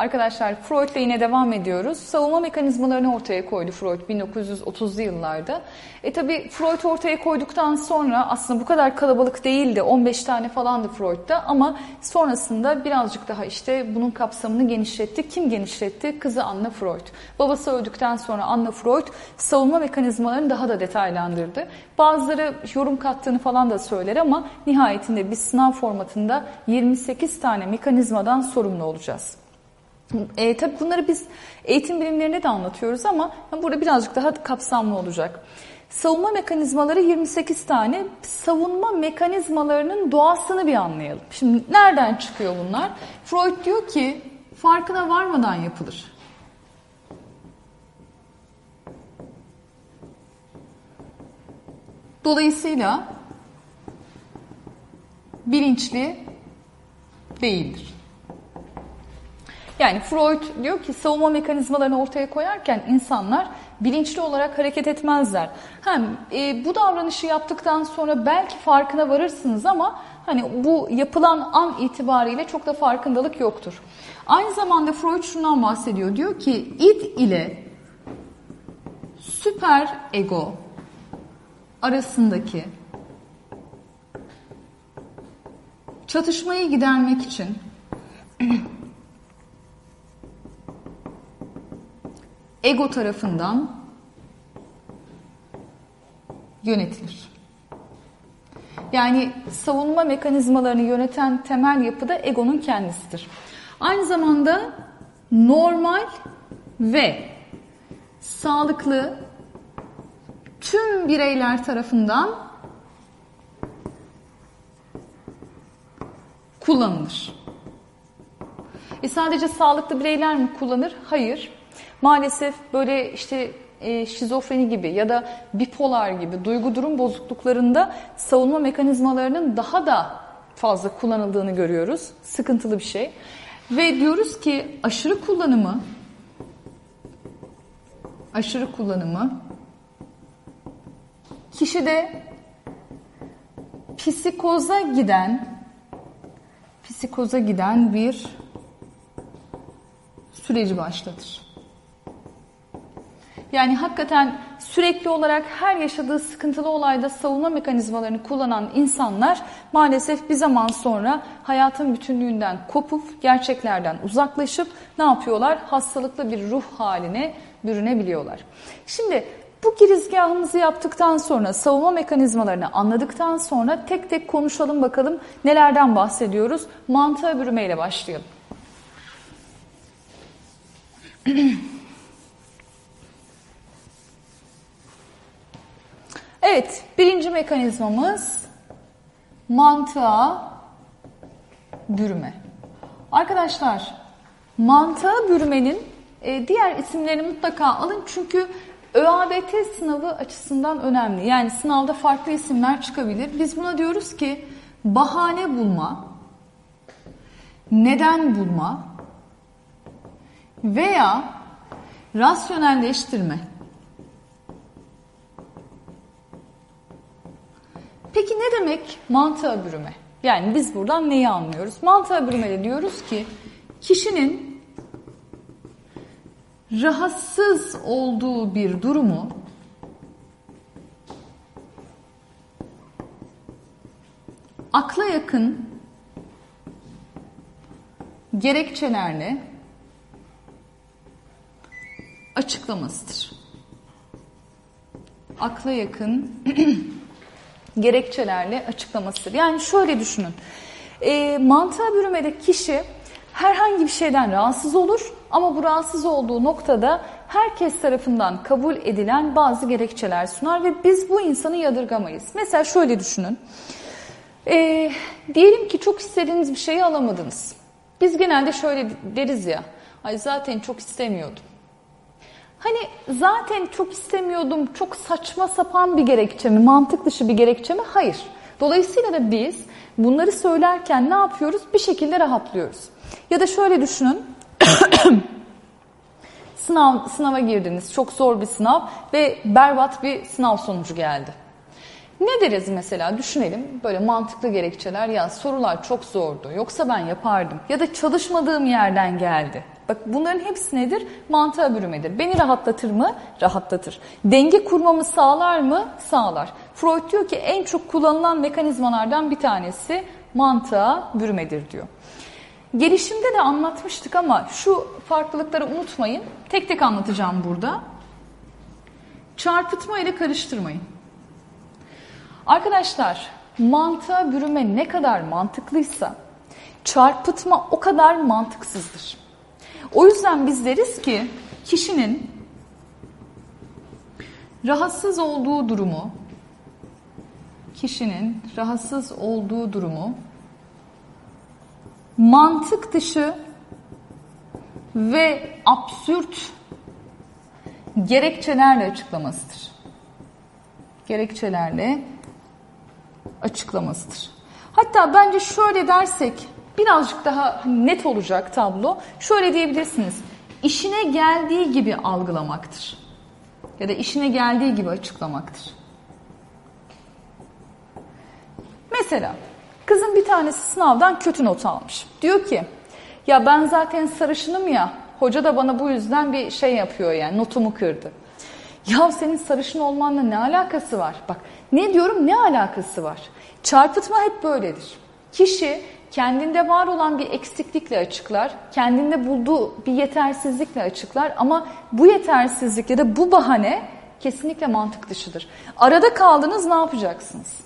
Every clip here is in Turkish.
Arkadaşlar Freud'la yine devam ediyoruz. Savunma mekanizmalarını ortaya koydu Freud 1930'lu yıllarda. E tabi Freud ortaya koyduktan sonra aslında bu kadar kalabalık değildi. 15 tane falandı Freud'da ama sonrasında birazcık daha işte bunun kapsamını genişletti. Kim genişletti? Kızı Anna Freud. Babası öldükten sonra Anna Freud savunma mekanizmalarını daha da detaylandırdı. Bazıları yorum kattığını falan da söyler ama nihayetinde biz sınav formatında 28 tane mekanizmadan sorumlu olacağız. E, tabii bunları biz eğitim bilimlerinde de anlatıyoruz ama burada birazcık daha kapsamlı olacak. Savunma mekanizmaları 28 tane. Savunma mekanizmalarının doğasını bir anlayalım. Şimdi nereden çıkıyor bunlar? Freud diyor ki farkına varmadan yapılır. Dolayısıyla bilinçli değildir. Yani Freud diyor ki savunma mekanizmalarını ortaya koyarken insanlar bilinçli olarak hareket etmezler. Hem e, bu davranışı yaptıktan sonra belki farkına varırsınız ama hani bu yapılan an itibariyle çok da farkındalık yoktur. Aynı zamanda Freud şundan bahsediyor. Diyor ki id ile süper ego arasındaki çatışmayı gidermek için ego tarafından yönetilir. Yani savunma mekanizmalarını yöneten temel yapı da egonun kendisidir. Aynı zamanda normal ve sağlıklı tüm bireyler tarafından kullanılır. E sadece sağlıklı bireyler mi kullanır? Hayır. Maalesef böyle işte e, şizofreni gibi ya da bipolar gibi duygu durum bozukluklarında savunma mekanizmalarının daha da fazla kullanıldığını görüyoruz. Sıkıntılı bir şey. Ve diyoruz ki aşırı kullanımı aşırı kullanımı kişide psikoza giden psikoza giden bir süreci başlatır. Yani hakikaten sürekli olarak her yaşadığı sıkıntılı olayda savunma mekanizmalarını kullanan insanlar maalesef bir zaman sonra hayatın bütünlüğünden kopup gerçeklerden uzaklaşıp ne yapıyorlar? Hastalıklı bir ruh haline bürünebiliyorlar. Şimdi bu girizgahımızı yaptıktan sonra, savunma mekanizmalarını anladıktan sonra tek tek konuşalım bakalım nelerden bahsediyoruz. Mantığa bürümeyle başlayalım. Evet, birinci mekanizmamız mantığa bürüme. Arkadaşlar, mantığa bürümenin e, diğer isimlerini mutlaka alın çünkü ÖABT sınavı açısından önemli. Yani sınavda farklı isimler çıkabilir. Biz buna diyoruz ki bahane bulma, neden bulma veya rasyonelleştirme. Peki ne demek mantığa bürüme? Yani biz buradan neyi anlıyoruz? Mantığa bürümede diyoruz ki kişinin rahatsız olduğu bir durumu akla yakın gerekçelerle açıklamasıdır. Akla yakın gerekçelerle açıklamasıdır. Yani şöyle düşünün. E, mantığa bürümede kişi herhangi bir şeyden rahatsız olur ama bu rahatsız olduğu noktada herkes tarafından kabul edilen bazı gerekçeler sunar ve biz bu insanı yadırgamayız. Mesela şöyle düşünün. E, diyelim ki çok istediğiniz bir şeyi alamadınız. Biz genelde şöyle deriz ya, ay zaten çok istemiyordum. Hani zaten çok istemiyordum, çok saçma sapan bir gerekçe mi, mantık dışı bir gerekçe mi? Hayır. Dolayısıyla da biz bunları söylerken ne yapıyoruz? Bir şekilde rahatlıyoruz. Ya da şöyle düşünün. sınav sınava girdiniz. Çok zor bir sınav ve berbat bir sınav sonucu geldi. Ne deriz mesela düşünelim böyle mantıklı gerekçeler ya sorular çok zordu yoksa ben yapardım ya da çalışmadığım yerden geldi. Bak bunların hepsi nedir? Mantığa bürümedir. Beni rahatlatır mı? Rahatlatır. Denge kurmamı sağlar mı? Sağlar. Freud diyor ki en çok kullanılan mekanizmalardan bir tanesi mantığa bürümedir diyor. Gelişimde de anlatmıştık ama şu farklılıkları unutmayın. Tek tek anlatacağım burada. Çarpıtma ile karıştırmayın. Arkadaşlar mantığa bürüme ne kadar mantıklıysa çarpıtma o kadar mantıksızdır. O yüzden biz deriz ki kişinin rahatsız olduğu durumu kişinin rahatsız olduğu durumu mantık dışı ve absürt gerekçelerle açıklamasıdır. Gerekçelerle açıklamasıdır. Hatta bence şöyle dersek birazcık daha net olacak tablo. Şöyle diyebilirsiniz. İşine geldiği gibi algılamaktır. Ya da işine geldiği gibi açıklamaktır. Mesela kızın bir tanesi sınavdan kötü not almış. Diyor ki ya ben zaten sarışınım ya hoca da bana bu yüzden bir şey yapıyor yani notumu kırdı. Ya senin sarışın olmanla ne alakası var? Bak ne diyorum ne alakası var? Çarpıtma hep böyledir. Kişi kendinde var olan bir eksiklikle açıklar, kendinde bulduğu bir yetersizlikle açıklar ama bu yetersizlik ya da bu bahane kesinlikle mantık dışıdır. Arada kaldınız ne yapacaksınız?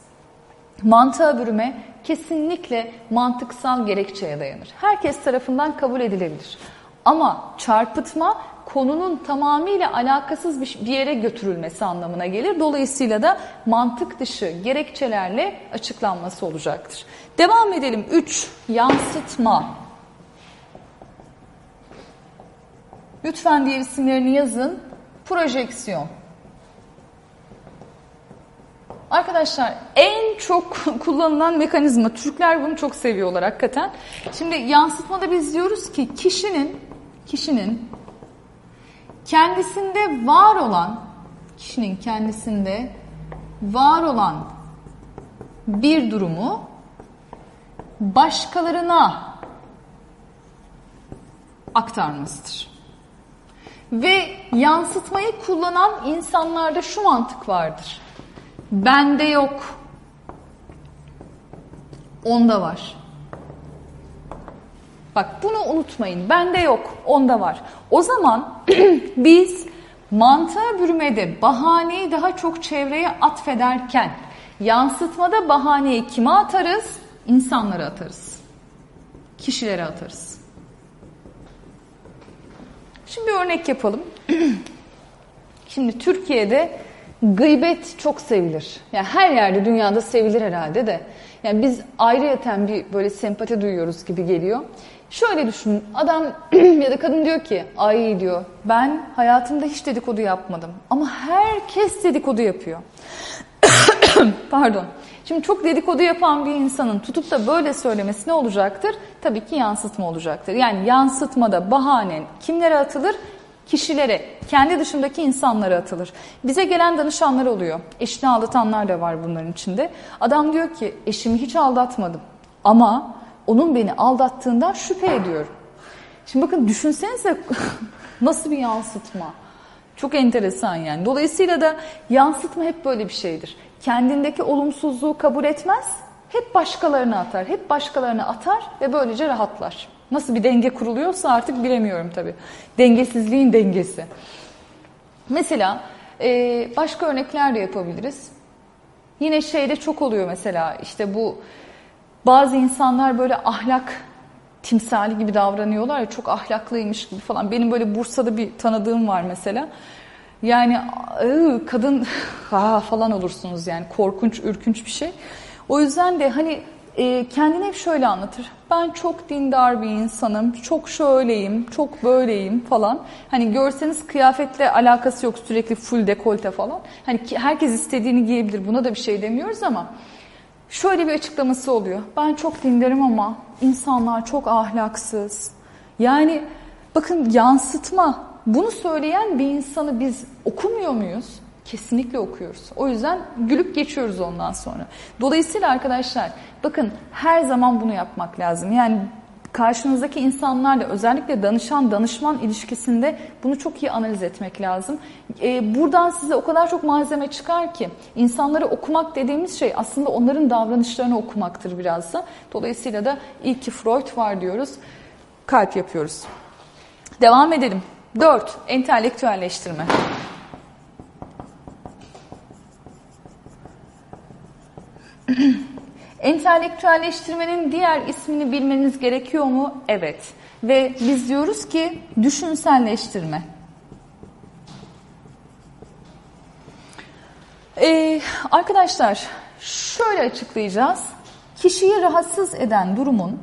Mantığa bürüme kesinlikle mantıksal gerekçeye dayanır. Herkes tarafından kabul edilebilir. Ama çarpıtma konunun tamamıyla alakasız bir yere götürülmesi anlamına gelir. Dolayısıyla da mantık dışı gerekçelerle açıklanması olacaktır. Devam edelim. 3. Yansıtma. Lütfen diğer isimlerini yazın. Projeksiyon. Arkadaşlar en çok kullanılan mekanizma, Türkler bunu çok seviyorlar hakikaten. Şimdi yansıtmada biz diyoruz ki kişinin kişinin kendisinde var olan kişinin kendisinde var olan bir durumu başkalarına aktarmasıdır. Ve yansıtmayı kullanan insanlarda şu mantık vardır. Bende yok. Onda var. Bak bunu unutmayın. Bende yok. Onda var. O zaman biz mantığa bürümede bahaneyi daha çok çevreye atfederken yansıtmada bahaneyi kime atarız? İnsanlara atarız. Kişilere atarız. Şimdi bir örnek yapalım. Şimdi Türkiye'de gıybet çok sevilir. Yani her yerde dünyada sevilir herhalde de. Yani biz ayrıyeten bir böyle sempati duyuyoruz gibi geliyor. Şöyle düşünün adam ya da kadın diyor ki ay diyor ben hayatımda hiç dedikodu yapmadım ama herkes dedikodu yapıyor. Pardon. Şimdi çok dedikodu yapan bir insanın tutup da böyle söylemesi ne olacaktır? Tabii ki yansıtma olacaktır. Yani yansıtmada bahanen kimlere atılır? Kişilere, kendi dışındaki insanlara atılır. Bize gelen danışanlar oluyor. Eşini aldatanlar da var bunların içinde. Adam diyor ki eşimi hiç aldatmadım ama onun beni aldattığından şüphe ediyorum. Şimdi bakın düşünsenize nasıl bir yansıtma. Çok enteresan yani. Dolayısıyla da yansıtma hep böyle bir şeydir. Kendindeki olumsuzluğu kabul etmez, hep başkalarına atar, hep başkalarına atar ve böylece rahatlar. Nasıl bir denge kuruluyorsa artık bilemiyorum tabii. Dengesizliğin dengesi. Mesela başka örnekler de yapabiliriz. Yine şeyde çok oluyor mesela işte bu bazı insanlar böyle ahlak timsali gibi davranıyorlar ya çok ahlaklıymış gibi falan. Benim böyle Bursa'da bir tanıdığım var mesela. Yani kadın falan olursunuz yani korkunç, ürkünç bir şey. O yüzden de hani e, kendini hep şöyle anlatır. Ben çok dindar bir insanım, çok şöyleyim, çok böyleyim falan. Hani görseniz kıyafetle alakası yok sürekli full dekolte falan. Hani herkes istediğini giyebilir buna da bir şey demiyoruz ama şöyle bir açıklaması oluyor. Ben çok dindarım ama insanlar çok ahlaksız. Yani bakın yansıtma. Bunu söyleyen bir insanı biz okumuyor muyuz? Kesinlikle okuyoruz. O yüzden gülüp geçiyoruz ondan sonra. Dolayısıyla arkadaşlar bakın her zaman bunu yapmak lazım. Yani karşınızdaki insanlarla özellikle danışan danışman ilişkisinde bunu çok iyi analiz etmek lazım. Ee, buradan size o kadar çok malzeme çıkar ki insanları okumak dediğimiz şey aslında onların davranışlarını okumaktır biraz da. Dolayısıyla da ilk ki Freud var diyoruz. Kalp yapıyoruz. Devam edelim. 4. Entelektüelleştirme. Entelektüelleştirmenin diğer ismini bilmeniz gerekiyor mu? Evet. Ve biz diyoruz ki düşünselleştirme. Ee, arkadaşlar şöyle açıklayacağız. Kişiyi rahatsız eden durumun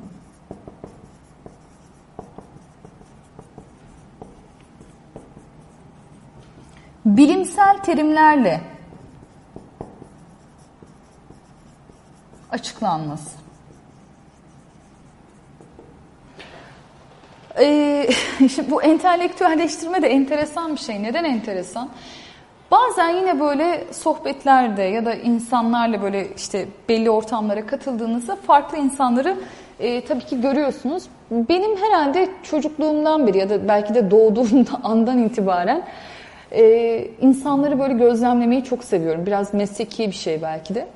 bilimsel terimlerle açıklanması. Ee, bu entelektüelleştirme de enteresan bir şey. Neden enteresan? Bazen yine böyle sohbetlerde ya da insanlarla böyle işte belli ortamlara katıldığınızda farklı insanları e, tabii ki görüyorsunuz. Benim herhalde çocukluğumdan beri ya da belki de doğduğum andan itibaren e, insanları böyle gözlemlemeyi çok seviyorum. Biraz mesleki bir şey belki de.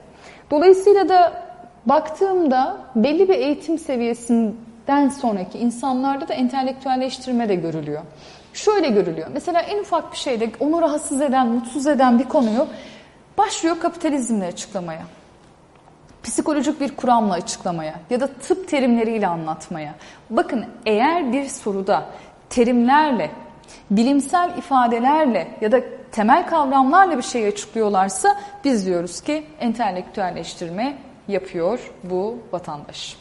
Dolayısıyla da baktığımda belli bir eğitim seviyesinden sonraki insanlarda da entelektüelleştirme de görülüyor. Şöyle görülüyor. Mesela en ufak bir şeyde onu rahatsız eden, mutsuz eden bir konuyu başlıyor kapitalizmle açıklamaya. Psikolojik bir kuramla açıklamaya ya da tıp terimleriyle anlatmaya. Bakın eğer bir soruda terimlerle, bilimsel ifadelerle ya da temel kavramlarla bir şey açıklıyorlarsa biz diyoruz ki entelektüelleştirme yapıyor bu vatandaş.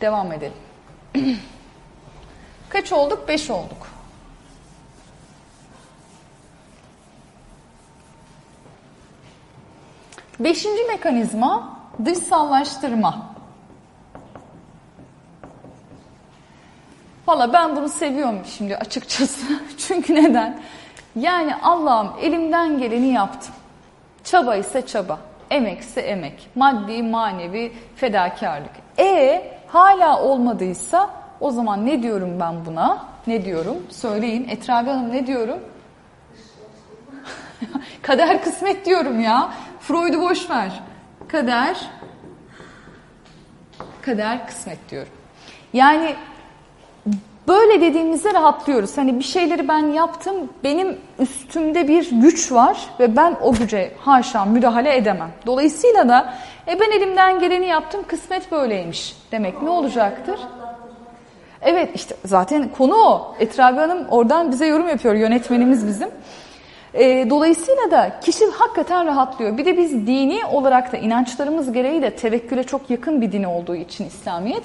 Devam edelim. Kaç olduk? Beş olduk. Beşinci mekanizma dışsallaştırma. Valla ben bunu seviyorum şimdi açıkçası. Çünkü neden? Yani Allah'ım elimden geleni yaptım. Çaba ise çaba, emek ise emek, maddi manevi fedakarlık. E hala olmadıysa o zaman ne diyorum ben buna? Ne diyorum? Söyleyin. Etravi Hanım ne diyorum? Kader kısmet diyorum ya. Freud'u boş ver. Kader kader kısmet diyorum. Yani böyle dediğimizde rahatlıyoruz. Hani bir şeyleri ben yaptım, benim üstümde bir güç var ve ben o güce haşa müdahale edemem. Dolayısıyla da e ben elimden geleni yaptım, kısmet böyleymiş demek ne olacaktır? Evet işte zaten konu o. Etravi Hanım oradan bize yorum yapıyor, yönetmenimiz bizim. E, dolayısıyla da kişi hakikaten rahatlıyor. Bir de biz dini olarak da inançlarımız gereği de tevekküle çok yakın bir din olduğu için İslamiyet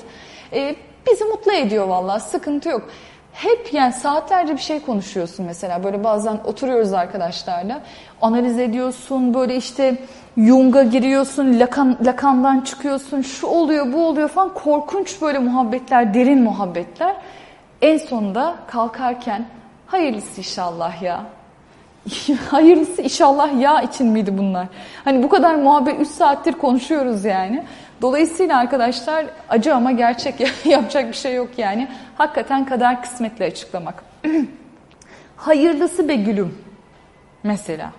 e, bizi mutlu ediyor vallahi sıkıntı yok. Hep yani saatlerce bir şey konuşuyorsun mesela böyle bazen oturuyoruz arkadaşlarla analiz ediyorsun böyle işte Jung'a giriyorsun Lacan, Lacan'dan çıkıyorsun şu oluyor bu oluyor falan korkunç böyle muhabbetler derin muhabbetler. En sonunda kalkarken hayırlısı inşallah ya hayırlısı inşallah ya için miydi bunlar? Hani bu kadar muhabbet 3 saattir konuşuyoruz yani. Dolayısıyla arkadaşlar acı ama gerçek yapacak bir şey yok yani. Hakikaten kader kısmetle açıklamak. hayırlısı be gülüm mesela.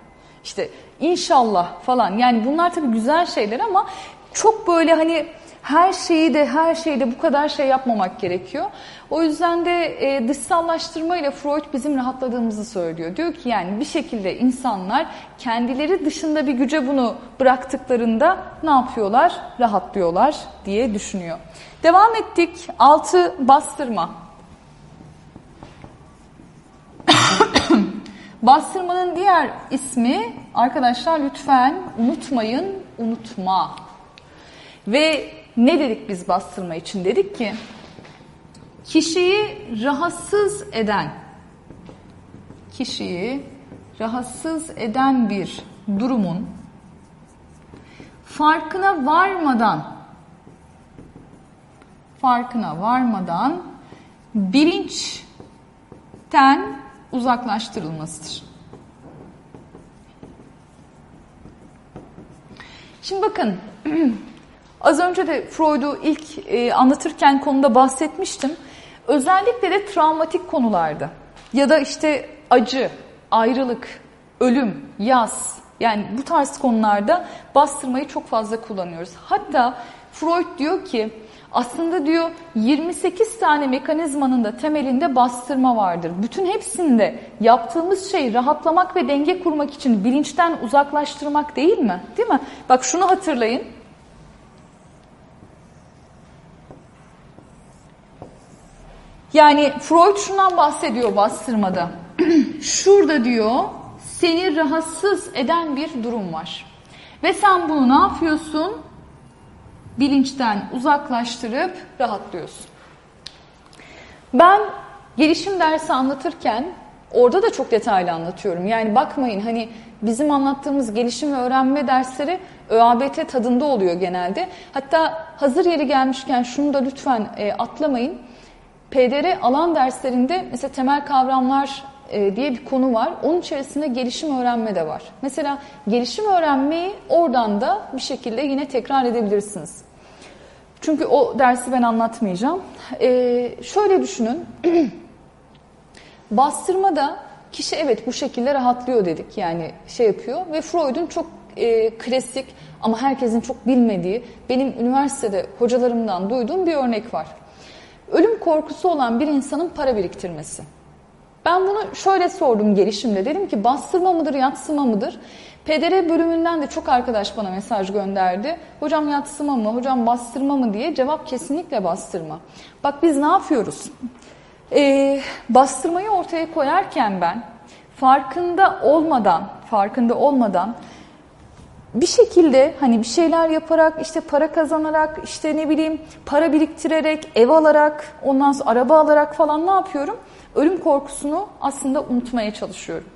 İşte inşallah falan yani bunlar tabii güzel şeyler ama çok böyle hani her şeyi de her şeyde bu kadar şey yapmamak gerekiyor. O yüzden de e, dışsallaştırma ile Freud bizim rahatladığımızı söylüyor. Diyor ki yani bir şekilde insanlar kendileri dışında bir güce bunu bıraktıklarında ne yapıyorlar? Rahatlıyorlar diye düşünüyor. Devam ettik. Altı bastırma. Bastırmanın diğer ismi arkadaşlar lütfen unutmayın unutma. Ve ne dedik biz bastırma için? Dedik ki kişiyi rahatsız eden kişiyi rahatsız eden bir durumun farkına varmadan farkına varmadan bilinçten uzaklaştırılmasıdır. Şimdi bakın Az önce de Freud'u ilk e, anlatırken konuda bahsetmiştim. Özellikle de travmatik konularda ya da işte acı, ayrılık, ölüm, yaz yani bu tarz konularda bastırmayı çok fazla kullanıyoruz. Hatta Freud diyor ki aslında diyor 28 tane mekanizmanın da temelinde bastırma vardır. Bütün hepsinde yaptığımız şey rahatlamak ve denge kurmak için bilinçten uzaklaştırmak değil mi? Değil mi? Bak şunu hatırlayın. Yani Freud şundan bahsediyor bastırmada. Şurada diyor seni rahatsız eden bir durum var. Ve sen bunu ne yapıyorsun? Bilinçten uzaklaştırıp rahatlıyorsun. Ben gelişim dersi anlatırken orada da çok detaylı anlatıyorum. Yani bakmayın hani bizim anlattığımız gelişim ve öğrenme dersleri ÖABT tadında oluyor genelde. Hatta hazır yeri gelmişken şunu da lütfen e, atlamayın. PDR alan derslerinde mesela temel kavramlar e, diye bir konu var. Onun içerisinde gelişim öğrenme de var. Mesela gelişim öğrenmeyi oradan da bir şekilde yine tekrar edebilirsiniz. Çünkü o dersi ben anlatmayacağım. Ee, şöyle düşünün. Bastırmada kişi evet bu şekilde rahatlıyor dedik. Yani şey yapıyor ve Freud'un çok e, klasik ama herkesin çok bilmediği benim üniversitede hocalarımdan duyduğum bir örnek var. Ölüm korkusu olan bir insanın para biriktirmesi. Ben bunu şöyle sordum gelişimde. Dedim ki bastırma mıdır, yatsıma mıdır? PDR bölümünden de çok arkadaş bana mesaj gönderdi. Hocam yatsıma mı, hocam bastırma mı diye cevap kesinlikle bastırma. Bak biz ne yapıyoruz? Ee, bastırmayı ortaya koyarken ben farkında olmadan, farkında olmadan bir şekilde hani bir şeyler yaparak işte para kazanarak işte ne bileyim para biriktirerek ev alarak ondan sonra araba alarak falan ne yapıyorum? Ölüm korkusunu aslında unutmaya çalışıyorum.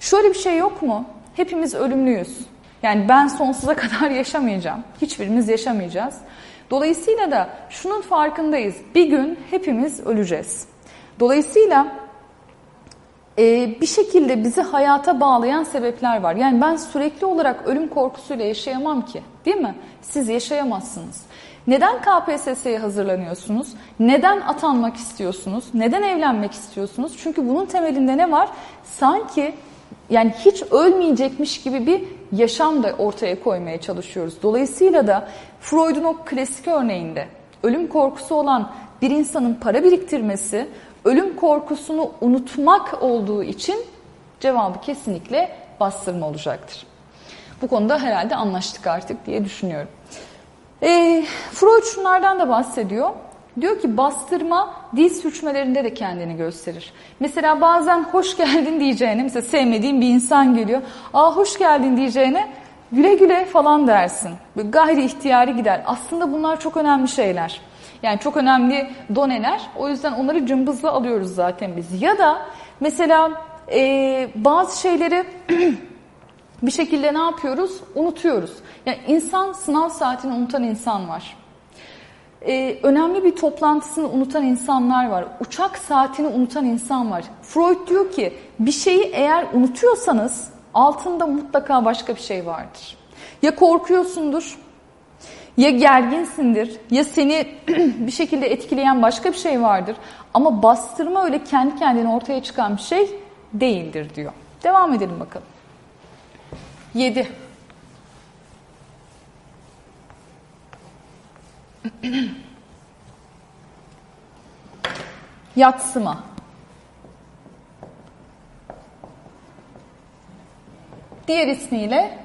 Şöyle bir şey yok mu? Hepimiz ölümlüyüz. Yani ben sonsuza kadar yaşamayacağım. Hiçbirimiz yaşamayacağız. Dolayısıyla da şunun farkındayız. Bir gün hepimiz öleceğiz. Dolayısıyla e, bir şekilde bizi hayata bağlayan sebepler var. Yani ben sürekli olarak ölüm korkusuyla yaşayamam ki. Değil mi? Siz yaşayamazsınız. Neden KPSS'ye hazırlanıyorsunuz? Neden atanmak istiyorsunuz? Neden evlenmek istiyorsunuz? Çünkü bunun temelinde ne var? Sanki yani hiç ölmeyecekmiş gibi bir yaşam da ortaya koymaya çalışıyoruz. Dolayısıyla da Freud'un o klasik örneğinde ölüm korkusu olan bir insanın para biriktirmesi ölüm korkusunu unutmak olduğu için cevabı kesinlikle bastırma olacaktır. Bu konuda herhalde anlaştık artık diye düşünüyorum. E, Freud şunlardan da bahsediyor. Diyor ki bastırma dil sürçmelerinde de kendini gösterir. Mesela bazen hoş geldin diyeceğine, mesela sevmediğin bir insan geliyor. Aa hoş geldin diyeceğine güle güle falan dersin. Böyle gayri ihtiyari gider. Aslında bunlar çok önemli şeyler. Yani çok önemli doneler. O yüzden onları cımbızla alıyoruz zaten biz. Ya da mesela e, bazı şeyleri bir şekilde ne yapıyoruz? Unutuyoruz. Yani insan sınav saatini unutan insan var. Ee, önemli bir toplantısını unutan insanlar var. Uçak saatini unutan insan var. Freud diyor ki bir şeyi eğer unutuyorsanız altında mutlaka başka bir şey vardır. Ya korkuyorsundur, ya gerginsindir, ya seni bir şekilde etkileyen başka bir şey vardır. Ama bastırma öyle kendi kendine ortaya çıkan bir şey değildir diyor. Devam edelim bakalım. 7. Yatsıma. Diğer ismiyle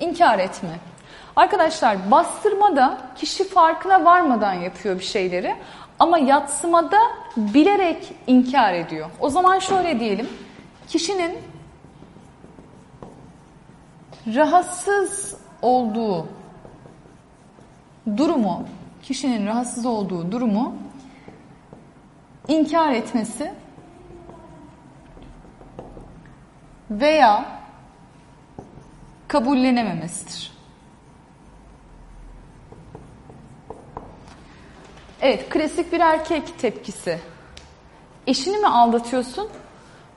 inkar etme. Arkadaşlar bastırmada kişi farkına varmadan yapıyor bir şeyleri ama yatsımada bilerek inkar ediyor. O zaman şöyle diyelim. Kişinin rahatsız olduğu durumu, kişinin rahatsız olduğu durumu inkar etmesi veya kabullenememesidir. Evet, klasik bir erkek tepkisi. Eşini mi aldatıyorsun?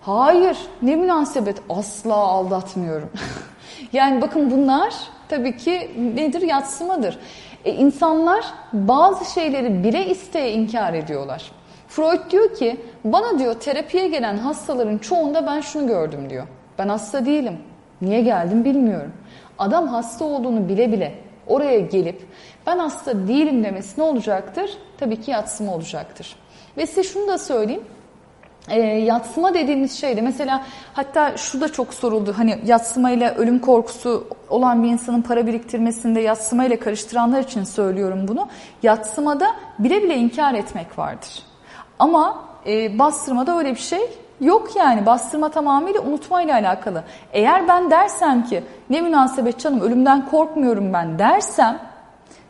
Hayır, ne münasebet, asla aldatmıyorum. yani bakın bunlar tabii ki nedir? Yatsımadır. E insanlar bazı şeyleri bile isteye inkar ediyorlar. Freud diyor ki bana diyor terapiye gelen hastaların çoğunda ben şunu gördüm diyor. Ben hasta değilim. Niye geldim bilmiyorum. Adam hasta olduğunu bile bile oraya gelip ben hasta değilim demesi ne olacaktır? Tabii ki yatsıma olacaktır. Ve size şunu da söyleyeyim. E, yatsıma dediğimiz şeyde mesela hatta şu da çok soruldu. Hani yatsıma ile ölüm korkusu olan bir insanın para biriktirmesinde yatsıma ile karıştıranlar için söylüyorum bunu. Yatsımada bile bile inkar etmek vardır. Ama e, bastırmada öyle bir şey yok yani. Bastırma tamamıyla unutmayla alakalı. Eğer ben dersem ki ne münasebet canım ölümden korkmuyorum ben dersem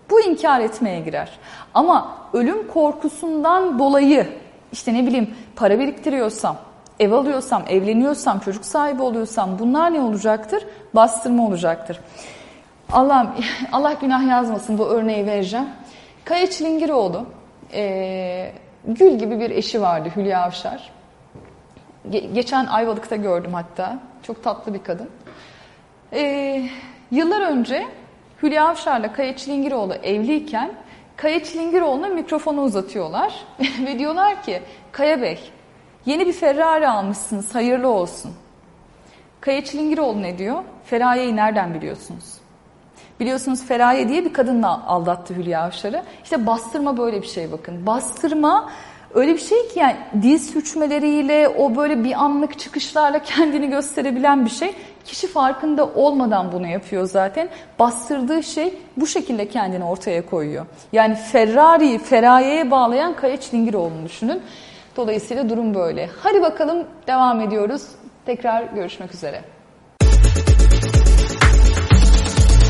bu inkar etmeye girer. Ama ölüm korkusundan dolayı işte ne bileyim para biriktiriyorsam, ev alıyorsam, evleniyorsam, çocuk sahibi oluyorsam bunlar ne olacaktır? Bastırma olacaktır. Allah Allah günah yazmasın bu örneği vereceğim. Kaya Çilingiroğlu e, gül gibi bir eşi vardı Hülya Avşar. Ge- geçen Ayvalık'ta gördüm hatta. Çok tatlı bir kadın. E, yıllar önce Hülya Avşar'la Kaya Çilingiroğlu evliyken Kaya Çilingiroğlu'na mikrofonu uzatıyorlar ve diyorlar ki Kaya Bey yeni bir Ferrari almışsınız hayırlı olsun. Kaya Çilingiroğlu ne diyor? Feraye'yi nereden biliyorsunuz? Biliyorsunuz Feraye diye bir kadınla aldattı Hülya Avşar'ı. İşte bastırma böyle bir şey bakın. Bastırma öyle bir şey ki yani dil sürçmeleriyle o böyle bir anlık çıkışlarla kendini gösterebilen bir şey. Kişi farkında olmadan bunu yapıyor zaten. Bastırdığı şey bu şekilde kendini ortaya koyuyor. Yani Ferrari'yi Feraye'ye bağlayan Kaya Çilingiroğlu'nu düşünün. Dolayısıyla durum böyle. Hadi bakalım devam ediyoruz. Tekrar görüşmek üzere.